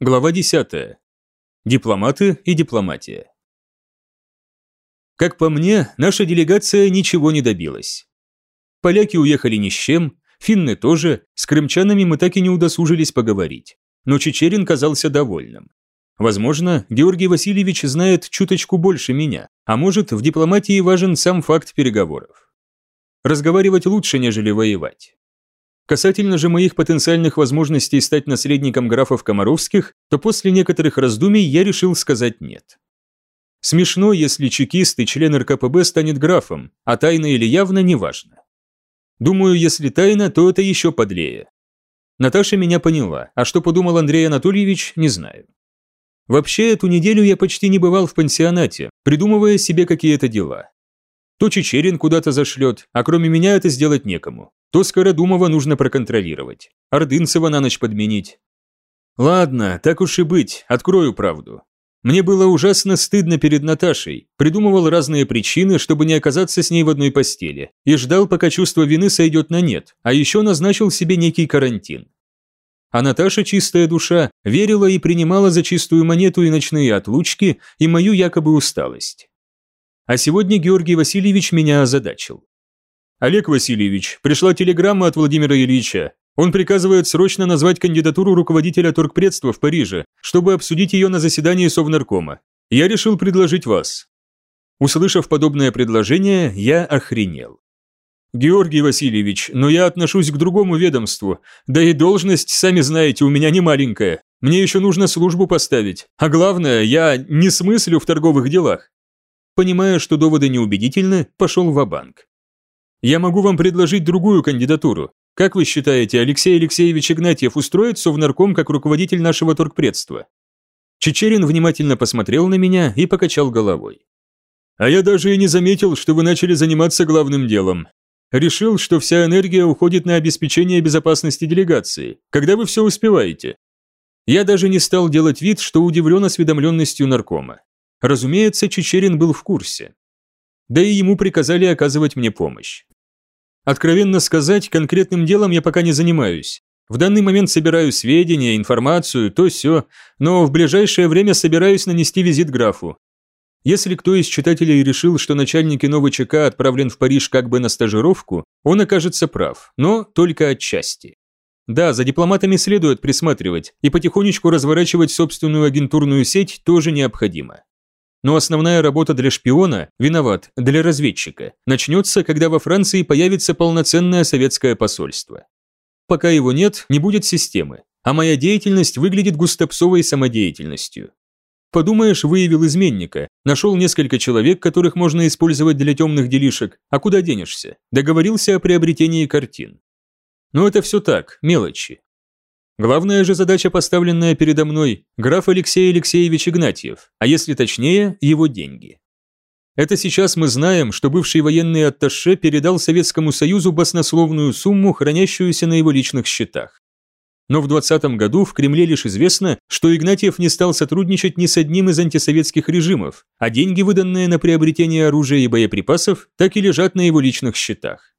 Глава 10. Дипломаты и дипломатия. Как по мне, наша делегация ничего не добилась. Поляки уехали ни с чем, финны тоже, с крымчанами мы так и не удосужились поговорить. Но Чечерин казался довольным. Возможно, Георгий Васильевич знает чуточку больше меня, а может, в дипломатии важен сам факт переговоров. Разговаривать лучше, нежели воевать. Касательно же моих потенциальных возможностей стать наследником графов Комаровских, то после некоторых раздумий я решил сказать «нет». Смешно, если чекист и член РКПБ станет графом, а тайно или явно – неважно. Думаю, если тайно, то это еще подлее. Наташа меня поняла, а что подумал Андрей Анатольевич, не знаю. Вообще, эту неделю я почти не бывал в пансионате, придумывая себе какие-то дела. То Чечерин куда-то зашлет, а кроме меня это сделать некому то Скородумова нужно проконтролировать, Ордынцева на ночь подменить. Ладно, так уж и быть, открою правду. Мне было ужасно стыдно перед Наташей, придумывал разные причины, чтобы не оказаться с ней в одной постели, и ждал, пока чувство вины сойдет на нет, а еще назначил себе некий карантин. А Наташа, чистая душа, верила и принимала за чистую монету и ночные отлучки, и мою якобы усталость. А сегодня Георгий Васильевич меня озадачил. «Олег Васильевич, пришла телеграмма от Владимира Ильича. Он приказывает срочно назвать кандидатуру руководителя торгпредства в Париже, чтобы обсудить ее на заседании Совнаркома. Я решил предложить вас». Услышав подобное предложение, я охренел. «Георгий Васильевич, но я отношусь к другому ведомству, да и должность, сами знаете, у меня не маленькая. Мне еще нужно службу поставить, а главное, я не смыслю в торговых делах». Понимая, что доводы неубедительны, пошел в банк я могу вам предложить другую кандидатуру. Как вы считаете, Алексей Алексеевич Игнатьев устроит Совнарком как руководитель нашего торгпредства?» Чечерин внимательно посмотрел на меня и покачал головой. «А я даже и не заметил, что вы начали заниматься главным делом. Решил, что вся энергия уходит на обеспечение безопасности делегации. Когда вы все успеваете?» Я даже не стал делать вид, что удивлен осведомленностью наркома. Разумеется, Чечерин был в курсе. Да и ему приказали оказывать мне помощь. Откровенно сказать, конкретным делом я пока не занимаюсь. В данный момент собираю сведения, информацию, то все, но в ближайшее время собираюсь нанести визит графу. Если кто из читателей решил, что начальник иного ЧК отправлен в Париж как бы на стажировку, он окажется прав, но только отчасти. Да, за дипломатами следует присматривать, и потихонечку разворачивать собственную агентурную сеть тоже необходимо. Но основная работа для шпиона, виноват, для разведчика, начнется, когда во Франции появится полноценное советское посольство. Пока его нет, не будет системы, а моя деятельность выглядит густопсовой самодеятельностью. Подумаешь, выявил изменника, нашел несколько человек, которых можно использовать для темных делишек, а куда денешься? Договорился о приобретении картин. Но это все так, мелочи. Главная же задача, поставленная передо мной, граф Алексей Алексеевич Игнатьев, а если точнее, его деньги. Это сейчас мы знаем, что бывший военный атташе передал Советскому Союзу баснословную сумму, хранящуюся на его личных счетах. Но в 20 году в Кремле лишь известно, что Игнатьев не стал сотрудничать ни с одним из антисоветских режимов, а деньги, выданные на приобретение оружия и боеприпасов, так и лежат на его личных счетах.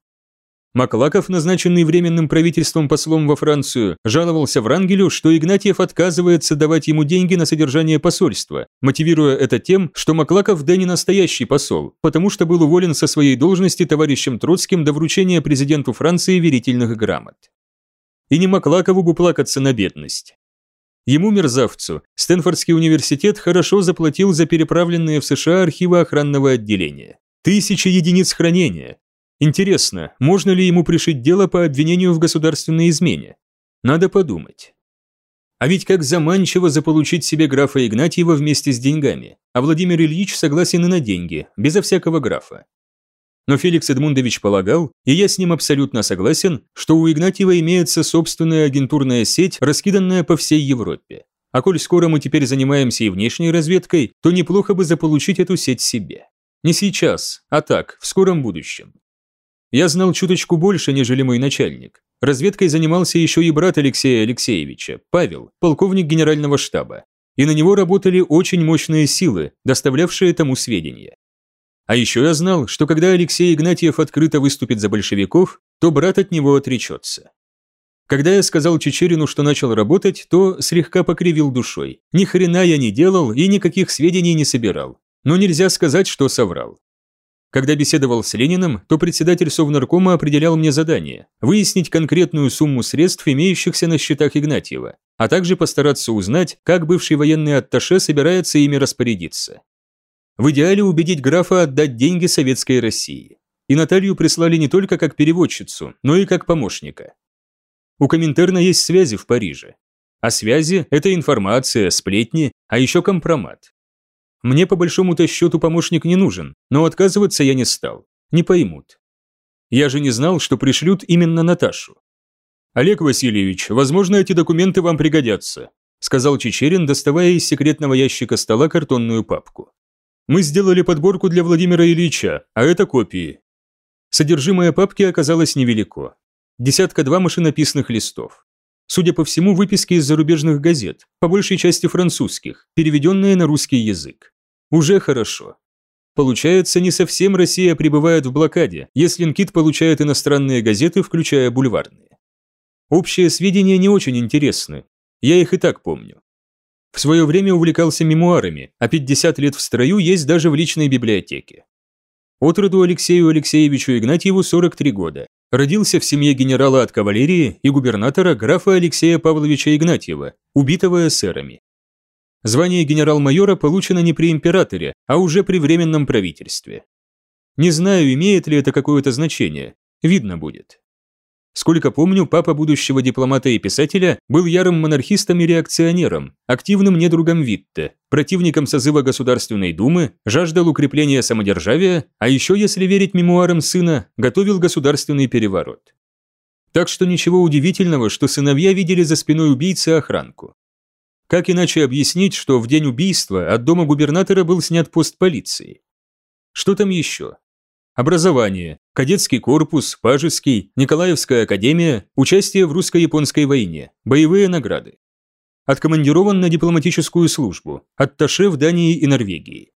Маклаков, назначенный временным правительством послом во Францию, жаловался Врангелю, что Игнатьев отказывается давать ему деньги на содержание посольства, мотивируя это тем, что Маклаков да не настоящий посол, потому что был уволен со своей должности товарищем Троцким до вручения президенту Франции верительных грамот. И не Маклакову бы плакаться на бедность. Ему, мерзавцу, Стэнфордский университет хорошо заплатил за переправленные в США архивы охранного отделения. Тысячи единиц хранения, Интересно, можно ли ему пришить дело по обвинению в государственной измене? Надо подумать. А ведь как заманчиво заполучить себе графа Игнатьева вместе с деньгами, а Владимир Ильич согласен и на деньги, безо всякого графа. Но Феликс Эдмундович полагал, и я с ним абсолютно согласен, что у Игнатьева имеется собственная агентурная сеть, раскиданная по всей Европе. А коль скоро мы теперь занимаемся и внешней разведкой, то неплохо бы заполучить эту сеть себе. Не сейчас, а так, в скором будущем. Я знал чуточку больше, нежели мой начальник. Разведкой занимался еще и брат Алексея Алексеевича, Павел, полковник генерального штаба. И на него работали очень мощные силы, доставлявшие тому сведения. А еще я знал, что когда Алексей Игнатьев открыто выступит за большевиков, то брат от него отречется. Когда я сказал Чечерину, что начал работать, то слегка покривил душой. Ни хрена я не делал и никаких сведений не собирал. Но нельзя сказать, что соврал. Когда беседовал с Лениным, то председатель Совнаркома определял мне задание – выяснить конкретную сумму средств, имеющихся на счетах Игнатьева, а также постараться узнать, как бывший военный атташе собирается ими распорядиться. В идеале убедить графа отдать деньги советской России. И Наталью прислали не только как переводчицу, но и как помощника. У Коминтерна есть связи в Париже. А связи – это информация, сплетни, а еще компромат. Мне по большому-то счету помощник не нужен, но отказываться я не стал. Не поймут. Я же не знал, что пришлют именно Наташу. «Олег Васильевич, возможно, эти документы вам пригодятся», сказал Чечерин, доставая из секретного ящика стола картонную папку. «Мы сделали подборку для Владимира Ильича, а это копии». Содержимое папки оказалось невелико десятка-два машинописных листов. Судя по всему, выписки из зарубежных газет, по большей части французских, переведенные на русский язык. Уже хорошо. Получается, не совсем Россия пребывает в блокаде, если Нкит получает иностранные газеты, включая бульварные. Общие сведения не очень интересны, я их и так помню. В свое время увлекался мемуарами, а 50 лет в строю есть даже в личной библиотеке. От роду Алексею Алексеевичу Игнатьеву 43 года, Родился в семье генерала от кавалерии и губернатора графа Алексея Павловича Игнатьева, убитого эсерами. Звание генерал-майора получено не при императоре, а уже при временном правительстве. Не знаю, имеет ли это какое-то значение, видно будет. Сколько помню, папа будущего дипломата и писателя был ярым монархистом и реакционером, активным недругом Витте, противником созыва Государственной Думы, жаждал укрепления самодержавия, а еще, если верить мемуарам сына, готовил государственный переворот. Так что ничего удивительного, что сыновья видели за спиной убийцы охранку. Как иначе объяснить, что в день убийства от дома губернатора был снят пост полиции? Что там еще? Образование. Кадетский корпус, Пажеский, Николаевская академия, участие в русско-японской войне, боевые награды. Откомандирован на дипломатическую службу, атташе в Дании и Норвегии.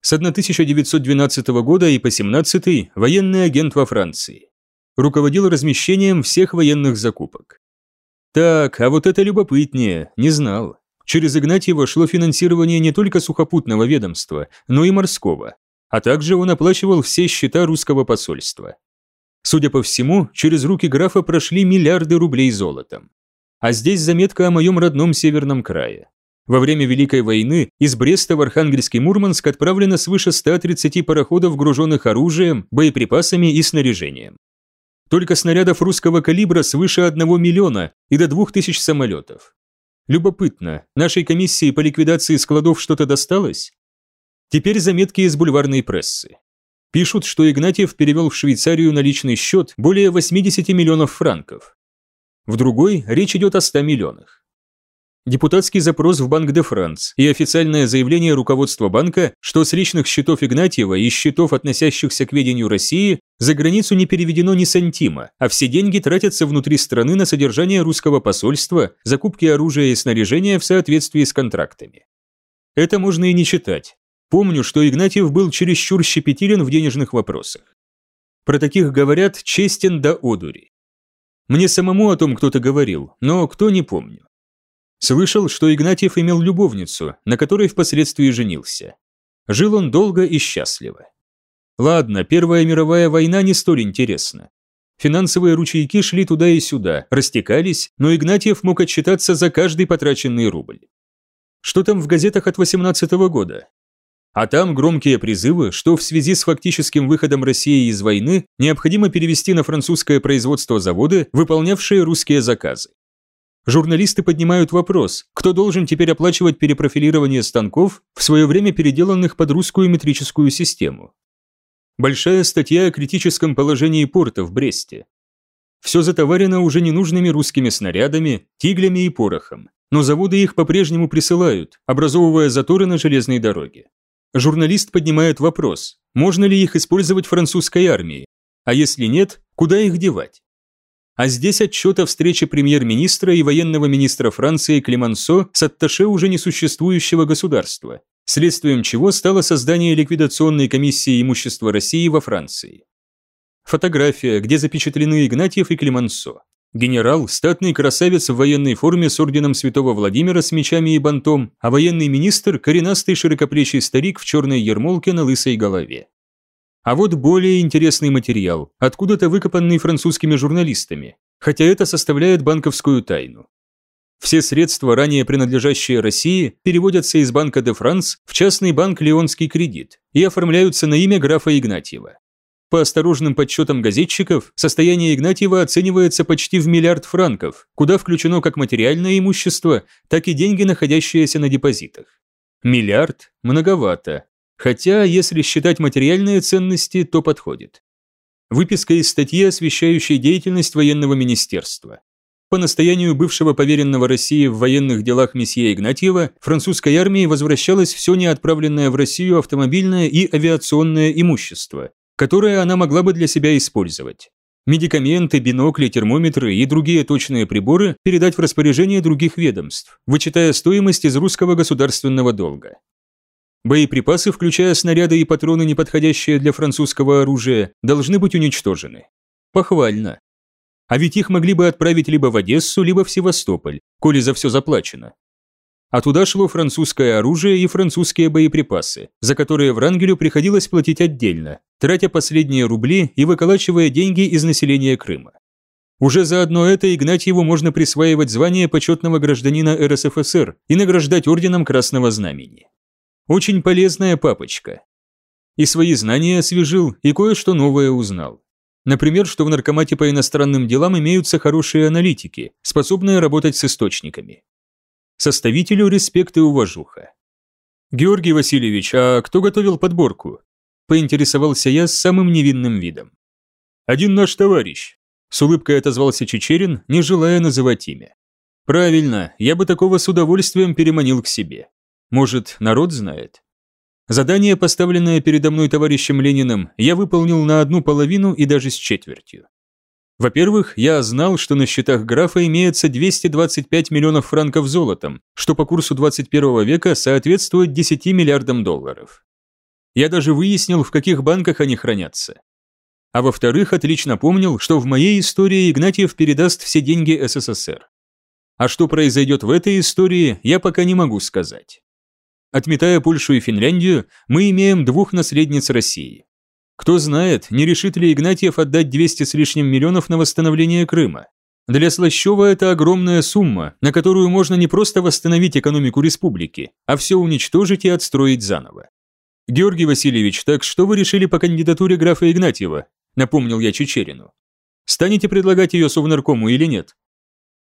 С 1912 года и по 17 военный агент во Франции. Руководил размещением всех военных закупок. Так, а вот это любопытнее, не знал. Через Игнатьева шло финансирование не только сухопутного ведомства, но и морского а также он оплачивал все счета русского посольства. Судя по всему, через руки графа прошли миллиарды рублей золотом. А здесь заметка о моем родном северном крае. Во время Великой войны из Бреста в Архангельский Мурманск отправлено свыше 130 пароходов, груженных оружием, боеприпасами и снаряжением. Только снарядов русского калибра свыше 1 миллиона и до 2000 самолетов. Любопытно, нашей комиссии по ликвидации складов что-то досталось? Теперь заметки из бульварной прессы. Пишут, что Игнатьев перевел в Швейцарию на личный счет более 80 миллионов франков. В другой речь идет о 100 миллионах. Депутатский запрос в Банк де Франс и официальное заявление руководства банка, что с личных счетов Игнатьева и счетов, относящихся к ведению России, за границу не переведено ни сантима, а все деньги тратятся внутри страны на содержание русского посольства, закупки оружия и снаряжения в соответствии с контрактами. Это можно и не читать. Помню, что Игнатьев был чересчур щепетилен в денежных вопросах. Про таких говорят честен до одури. Мне самому о том кто-то говорил, но кто не помню. Слышал, что Игнатьев имел любовницу, на которой впоследствии женился. Жил он долго и счастливо. Ладно, Первая мировая война не столь интересна. Финансовые ручейки шли туда и сюда, растекались, но Игнатьев мог отчитаться за каждый потраченный рубль. Что там в газетах от 18 -го года? А там громкие призывы, что в связи с фактическим выходом России из войны необходимо перевести на французское производство заводы, выполнявшие русские заказы. Журналисты поднимают вопрос, кто должен теперь оплачивать перепрофилирование станков, в свое время переделанных под русскую метрическую систему. Большая статья о критическом положении порта в Бресте. Все затоварено уже ненужными русскими снарядами, тиглями и порохом, но заводы их по-прежнему присылают, образовывая заторы на железной дороге. Журналист поднимает вопрос, можно ли их использовать французской армией, а если нет, куда их девать? А здесь отчет о встрече премьер-министра и военного министра Франции Клемансо с атташе уже несуществующего государства, следствием чего стало создание ликвидационной комиссии имущества России во Франции. Фотография, где запечатлены Игнатьев и Клемансо. Генерал – статный красавец в военной форме с орденом святого Владимира с мечами и бантом, а военный министр – коренастый широкоплечий старик в черной ермолке на лысой голове. А вот более интересный материал, откуда-то выкопанный французскими журналистами, хотя это составляет банковскую тайну. Все средства, ранее принадлежащие России, переводятся из Банка де Франс в частный банк «Леонский кредит» и оформляются на имя графа Игнатьева. По осторожным подсчетам газетчиков, состояние Игнатьева оценивается почти в миллиард франков, куда включено как материальное имущество, так и деньги, находящиеся на депозитах. Миллиард – многовато. Хотя, если считать материальные ценности, то подходит. Выписка из статьи, освещающей деятельность военного министерства. По настоянию бывшего поверенного России в военных делах месье Игнатьева, французской армии возвращалось все неотправленное в Россию автомобильное и авиационное имущество, которое она могла бы для себя использовать. Медикаменты, бинокли, термометры и другие точные приборы передать в распоряжение других ведомств, вычитая стоимость из русского государственного долга. Боеприпасы, включая снаряды и патроны, неподходящие для французского оружия, должны быть уничтожены. Похвально. А ведь их могли бы отправить либо в Одессу, либо в Севастополь, коли за все заплачено а туда шло французское оружие и французские боеприпасы, за которые Врангелю приходилось платить отдельно, тратя последние рубли и выколачивая деньги из населения Крыма. Уже заодно это Игнатьеву можно присваивать звание почетного гражданина РСФСР и награждать орденом Красного Знамени. Очень полезная папочка. И свои знания освежил, и кое-что новое узнал. Например, что в наркомате по иностранным делам имеются хорошие аналитики, способные работать с источниками. Составителю респект и уважуха. «Георгий Васильевич, а кто готовил подборку?» Поинтересовался я с самым невинным видом. «Один наш товарищ», – с улыбкой отозвался Чечерин, не желая называть имя. «Правильно, я бы такого с удовольствием переманил к себе. Может, народ знает?» Задание, поставленное передо мной товарищем Лениным, я выполнил на одну половину и даже с четвертью. Во-первых, я знал, что на счетах графа имеется 225 миллионов франков золотом, что по курсу 21 века соответствует 10 миллиардам долларов. Я даже выяснил, в каких банках они хранятся. А во-вторых, отлично помнил, что в моей истории Игнатьев передаст все деньги СССР. А что произойдет в этой истории, я пока не могу сказать. Отметая Польшу и Финляндию, мы имеем двух наследниц России. Кто знает, не решит ли Игнатьев отдать 200 с лишним миллионов на восстановление Крыма. Для Слащева это огромная сумма, на которую можно не просто восстановить экономику республики, а все уничтожить и отстроить заново. Георгий Васильевич, так что вы решили по кандидатуре графа Игнатьева? Напомнил я Чечерину. Станете предлагать ее Совнаркому или нет?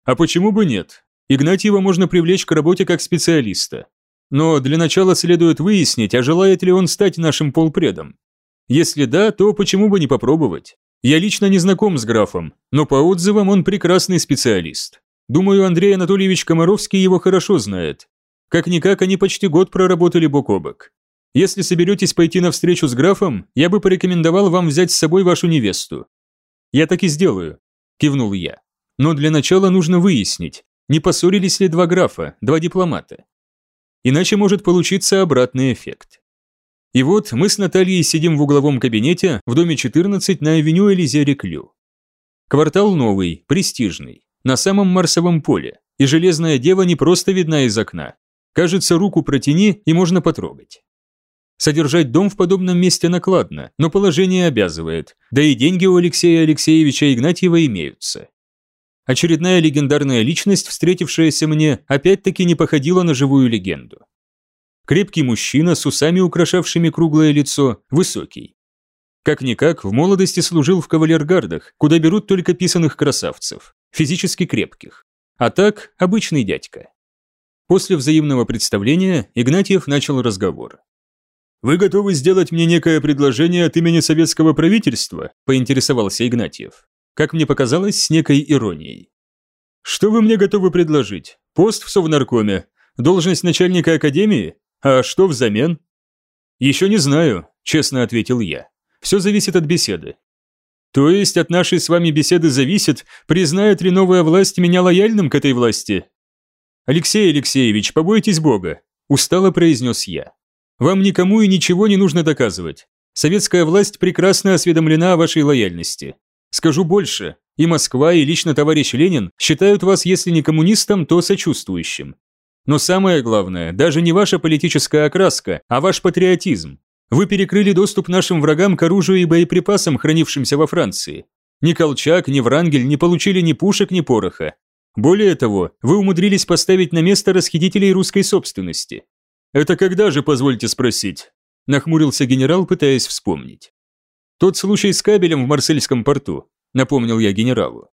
А почему бы нет? Игнатьева можно привлечь к работе как специалиста. Но для начала следует выяснить, а желает ли он стать нашим полпредом. Если да, то почему бы не попробовать? Я лично не знаком с графом, но по отзывам он прекрасный специалист. Думаю, Андрей Анатольевич Комаровский его хорошо знает. Как-никак они почти год проработали бок о бок. Если соберетесь пойти на встречу с графом, я бы порекомендовал вам взять с собой вашу невесту. Я так и сделаю, кивнул я. Но для начала нужно выяснить, не поссорились ли два графа, два дипломата. Иначе может получиться обратный эффект. И вот мы с Натальей сидим в угловом кабинете в доме 14 на авеню Элизе-Реклю. Квартал новый, престижный, на самом Марсовом поле, и железная дева не просто видна из окна. Кажется, руку протяни, и можно потрогать. Содержать дом в подобном месте накладно, но положение обязывает, да и деньги у Алексея Алексеевича Игнатьева имеются. Очередная легендарная личность, встретившаяся мне, опять-таки не походила на живую легенду. Крепкий мужчина с усами, украшавшими круглое лицо, высокий. Как-никак, в молодости служил в кавалергардах, куда берут только писаных красавцев, физически крепких. А так, обычный дядька. После взаимного представления Игнатьев начал разговор. «Вы готовы сделать мне некое предложение от имени советского правительства?» – поинтересовался Игнатьев. Как мне показалось, с некой иронией. «Что вы мне готовы предложить? Пост в Совнаркоме? Должность начальника академии? А что взамен? Еще не знаю, честно ответил я. Все зависит от беседы. То есть от нашей с вами беседы зависит, признает ли новая власть меня лояльным к этой власти? Алексей Алексеевич, побойтесь Бога, устало произнес я. Вам никому и ничего не нужно доказывать. Советская власть прекрасно осведомлена о вашей лояльности. Скажу больше, И Москва, и лично товарищ Ленин считают вас, если не коммунистом, то сочувствующим. Но самое главное, даже не ваша политическая окраска, а ваш патриотизм. Вы перекрыли доступ нашим врагам к оружию и боеприпасам, хранившимся во Франции. Ни Колчак, ни Врангель не получили ни пушек, ни пороха. Более того, вы умудрились поставить на место расхитителей русской собственности. Это когда же, позвольте спросить? Нахмурился генерал, пытаясь вспомнить. Тот случай с кабелем в Марсельском порту, напомнил я генералу.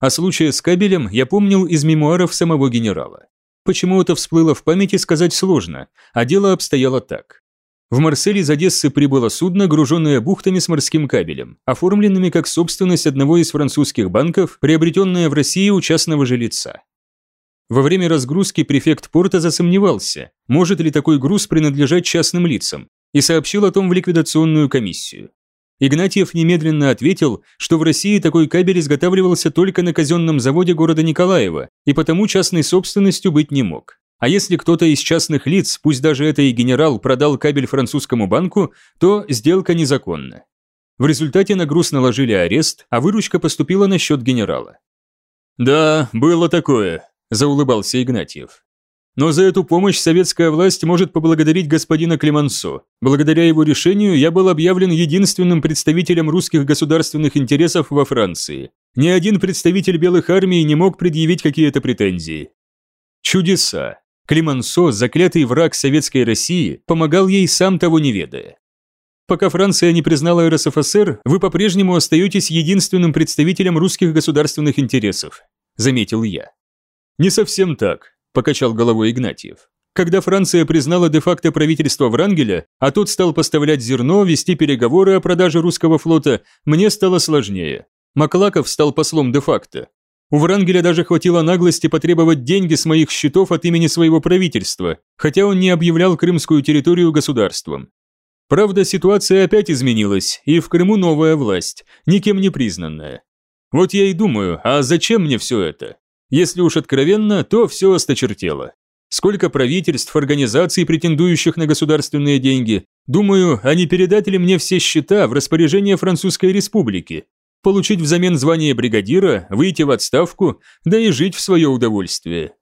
А случае с кабелем я помнил из мемуаров самого генерала. Почему это всплыло в памяти, сказать сложно, а дело обстояло так. В Марсель из Одессы прибыло судно, груженное бухтами с морским кабелем, оформленными как собственность одного из французских банков, приобретенное в России у частного же лица. Во время разгрузки префект порта засомневался, может ли такой груз принадлежать частным лицам, и сообщил о том в ликвидационную комиссию. Игнатьев немедленно ответил, что в России такой кабель изготавливался только на казенном заводе города Николаева и потому частной собственностью быть не мог. А если кто-то из частных лиц, пусть даже это и генерал, продал кабель французскому банку, то сделка незаконна. В результате на груз наложили арест, а выручка поступила на счет генерала. «Да, было такое», – заулыбался Игнатьев. Но за эту помощь советская власть может поблагодарить господина Клемансо. Благодаря его решению я был объявлен единственным представителем русских государственных интересов во Франции. Ни один представитель белых армий не мог предъявить какие-то претензии. Чудеса. Клемансо, заклятый враг советской России, помогал ей сам того не ведая. Пока Франция не признала РСФСР, вы по-прежнему остаетесь единственным представителем русских государственных интересов, заметил я. Не совсем так покачал головой Игнатьев. Когда Франция признала де-факто правительство Врангеля, а тот стал поставлять зерно, вести переговоры о продаже русского флота, мне стало сложнее. Маклаков стал послом де-факто. У Врангеля даже хватило наглости потребовать деньги с моих счетов от имени своего правительства, хотя он не объявлял крымскую территорию государством. Правда, ситуация опять изменилась, и в Крыму новая власть, никем не признанная. Вот я и думаю, а зачем мне все это? Если уж откровенно, то все осточертело. Сколько правительств, организаций, претендующих на государственные деньги. Думаю, а не передать ли мне все счета в распоряжение Французской Республики? Получить взамен звание бригадира, выйти в отставку, да и жить в свое удовольствие.